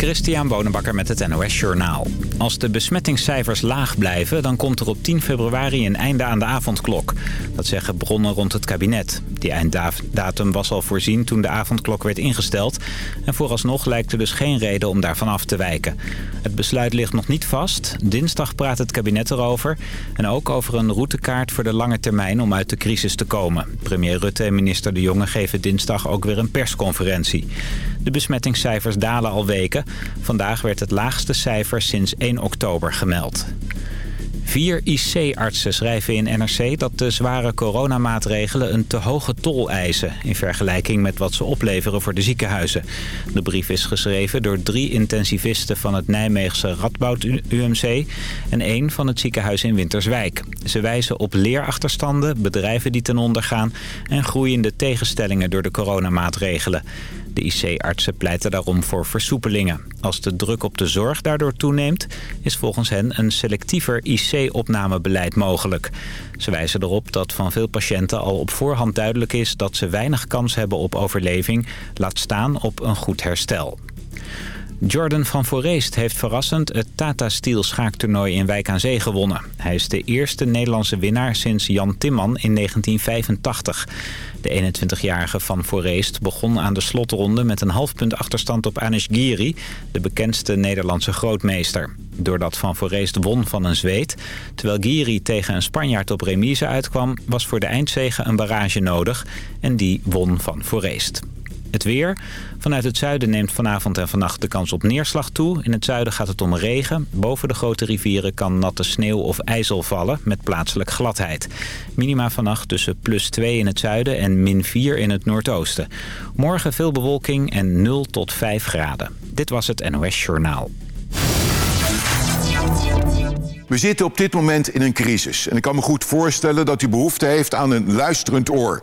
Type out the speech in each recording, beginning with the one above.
Christian Bonenbakker met het NOS Journaal. Als de besmettingscijfers laag blijven, dan komt er op 10 februari een einde aan de avondklok. Dat zeggen bronnen rond het kabinet. Die einddatum was al voorzien toen de avondklok werd ingesteld. En vooralsnog lijkt er dus geen reden om daarvan af te wijken. Het besluit ligt nog niet vast. Dinsdag praat het kabinet erover. En ook over een routekaart voor de lange termijn om uit de crisis te komen. Premier Rutte en minister De Jonge geven dinsdag ook weer een persconferentie. De besmettingscijfers dalen al weken. Vandaag werd het laagste cijfer sinds 1 oktober gemeld. Vier IC-artsen schrijven in NRC dat de zware coronamaatregelen een te hoge tol eisen... in vergelijking met wat ze opleveren voor de ziekenhuizen. De brief is geschreven door drie intensivisten van het Nijmeegse Radboud UMC... en één van het ziekenhuis in Winterswijk. Ze wijzen op leerachterstanden, bedrijven die ten onder gaan... en groeiende tegenstellingen door de coronamaatregelen. De IC-artsen pleiten daarom voor versoepelingen. Als de druk op de zorg daardoor toeneemt... is volgens hen een selectiever IC-opnamebeleid mogelijk. Ze wijzen erop dat van veel patiënten al op voorhand duidelijk is... dat ze weinig kans hebben op overleving, laat staan op een goed herstel. Jordan van Foreest heeft verrassend het Tata Steel schaaktoernooi in Wijk aan Zee gewonnen. Hij is de eerste Nederlandse winnaar sinds Jan Timman in 1985. De 21-jarige van Foreest begon aan de slotronde met een half punt achterstand op Anish Giri, de bekendste Nederlandse grootmeester. Doordat Van Foreest won van een Zweed, terwijl Giri tegen een Spanjaard op remise uitkwam, was voor de eindzege een barrage nodig en die won van Foreest. Het weer. Vanuit het zuiden neemt vanavond en vannacht de kans op neerslag toe. In het zuiden gaat het om regen. Boven de grote rivieren kan natte sneeuw of ijzel vallen met plaatselijk gladheid. Minima vannacht tussen plus 2 in het zuiden en min 4 in het noordoosten. Morgen veel bewolking en 0 tot 5 graden. Dit was het NOS Journaal. We zitten op dit moment in een crisis. En ik kan me goed voorstellen dat u behoefte heeft aan een luisterend oor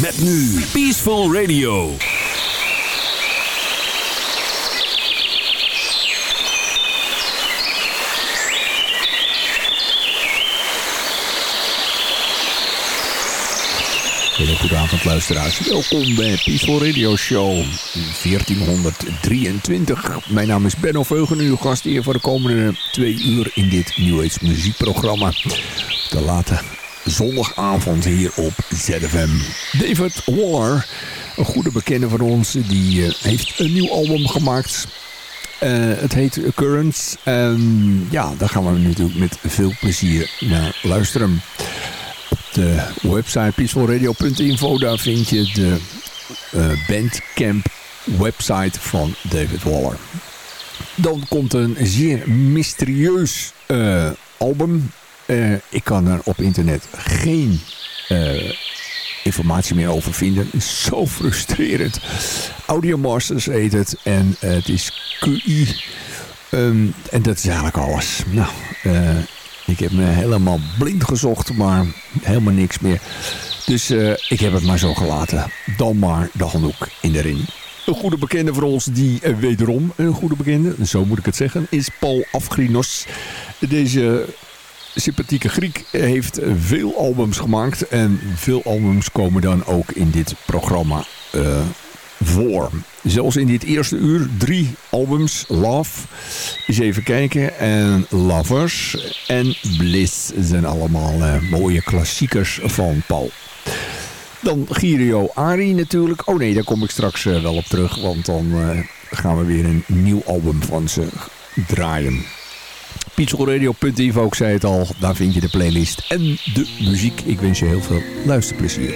Met nu Peaceful Radio. Hele goede avond luisteraars. Welkom bij Peaceful Radio Show 1423. Mijn naam is Benno Veugen, uw gast hier voor de komende twee uur in dit New Age muziekprogramma. De late zondagavond hier op ZFM. David Waller, een goede bekende van ons, die uh, heeft een nieuw album gemaakt. Uh, het heet Currents. En ja, daar gaan we natuurlijk met veel plezier naar luisteren. Op de website peacefulradio.info, daar vind je de uh, Bandcamp website van David Waller. Dan komt een zeer mysterieus album uh, ik kan er op internet geen uh, informatie meer over vinden. zo frustrerend. Audio Masters heet het. En uh, het is QI. Um, en dat is eigenlijk alles. Nou, ik heb me helemaal blind gezocht. Maar helemaal niks meer. Dus ik heb het maar zo gelaten. Dan maar de handdoek in de ring. Een goede bekende voor ons, die wederom een goede bekende, zo moet ik het zeggen, is Paul Afgrinos. Deze sympathieke Griek heeft veel albums gemaakt. En veel albums komen dan ook in dit programma uh, voor. Zelfs in dit eerste uur drie albums. Love, eens even kijken. En Lovers en Bliss zijn allemaal uh, mooie klassiekers van Paul. Dan Girio Ari natuurlijk. Oh nee, daar kom ik straks uh, wel op terug. Want dan gaan we weer een nieuw album van ze draaien. Pieselradio.info, ik zei het al, daar vind je de playlist en de muziek. Ik wens je heel veel luisterplezier.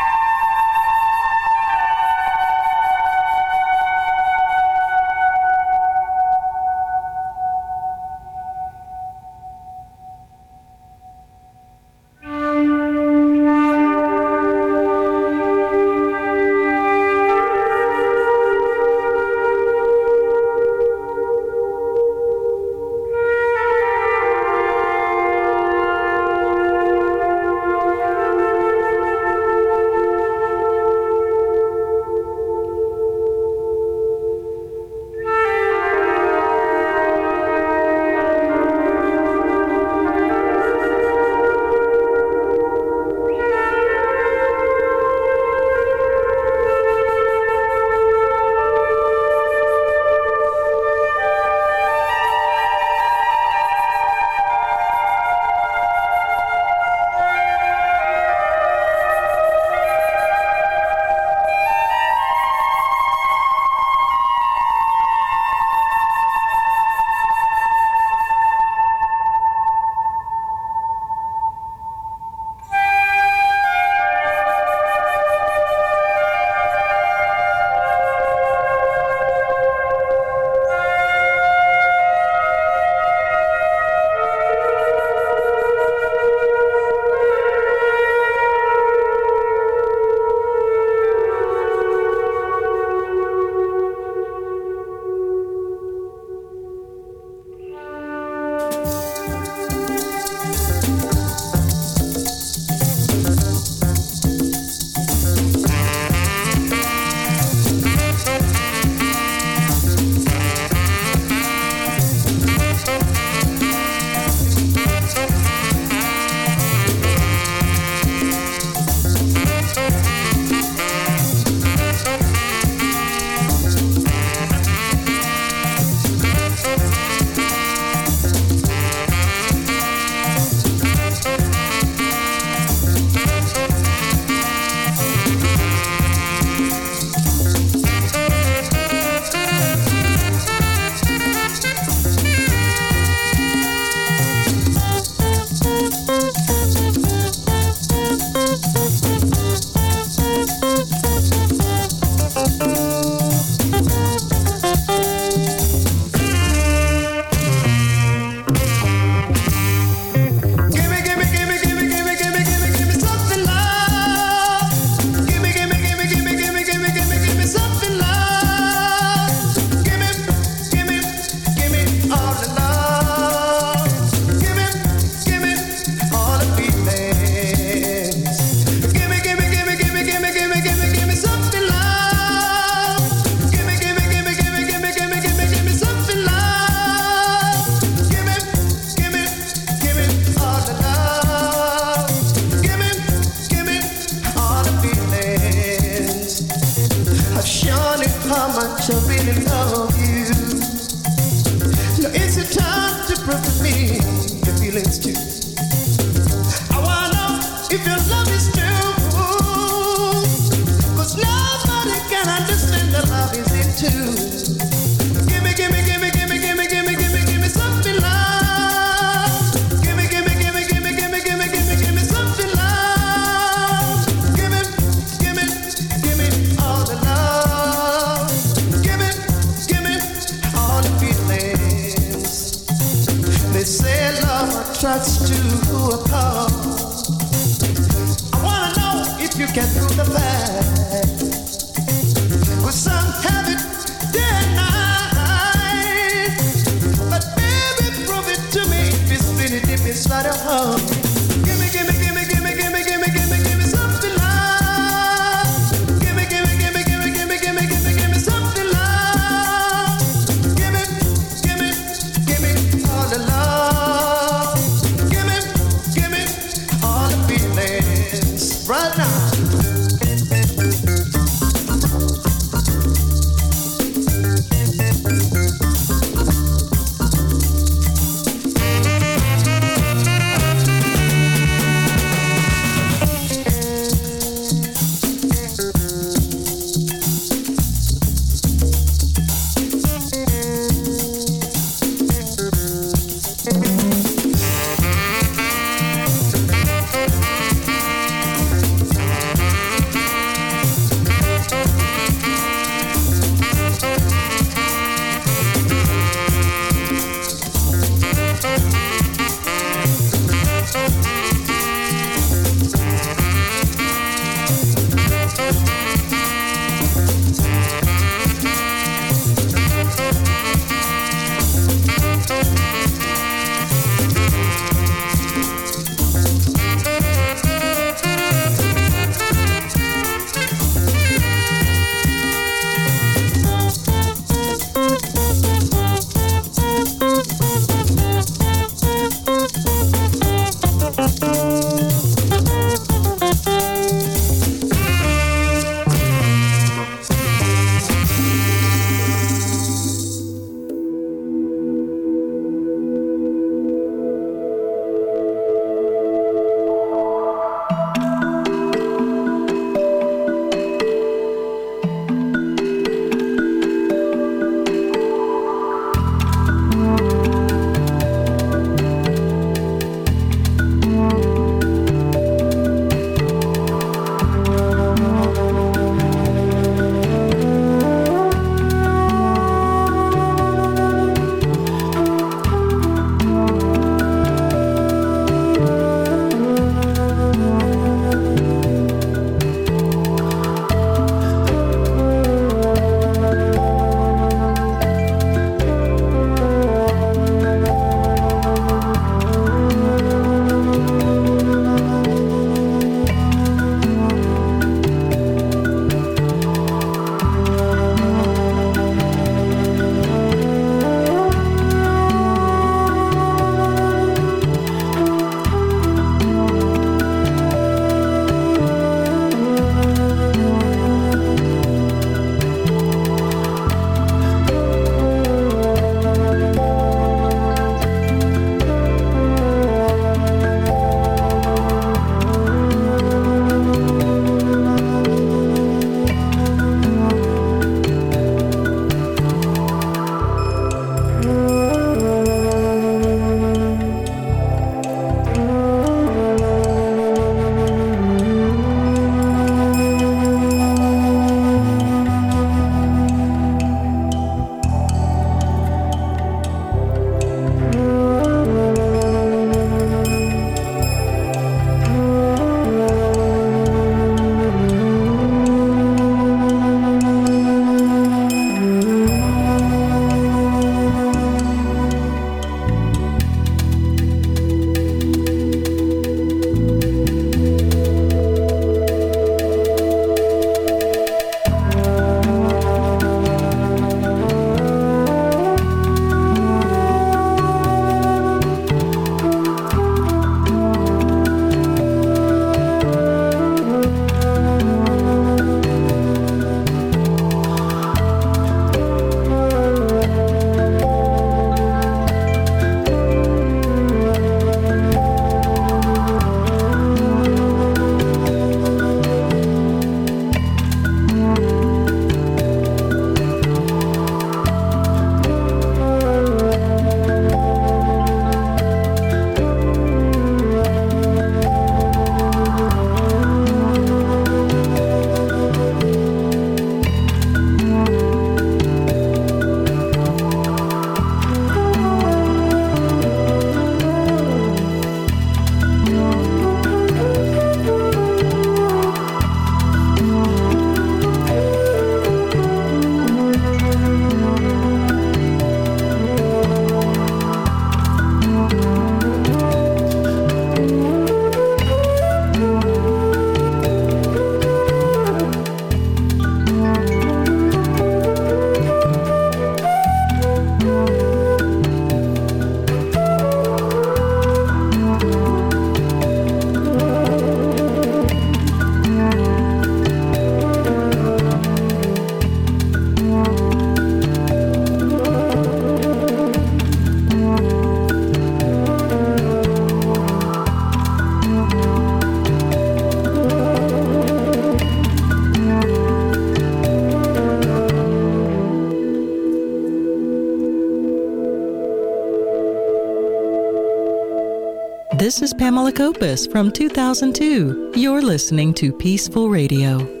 This is Pamela Copus from 2002. You're listening to Peaceful Radio.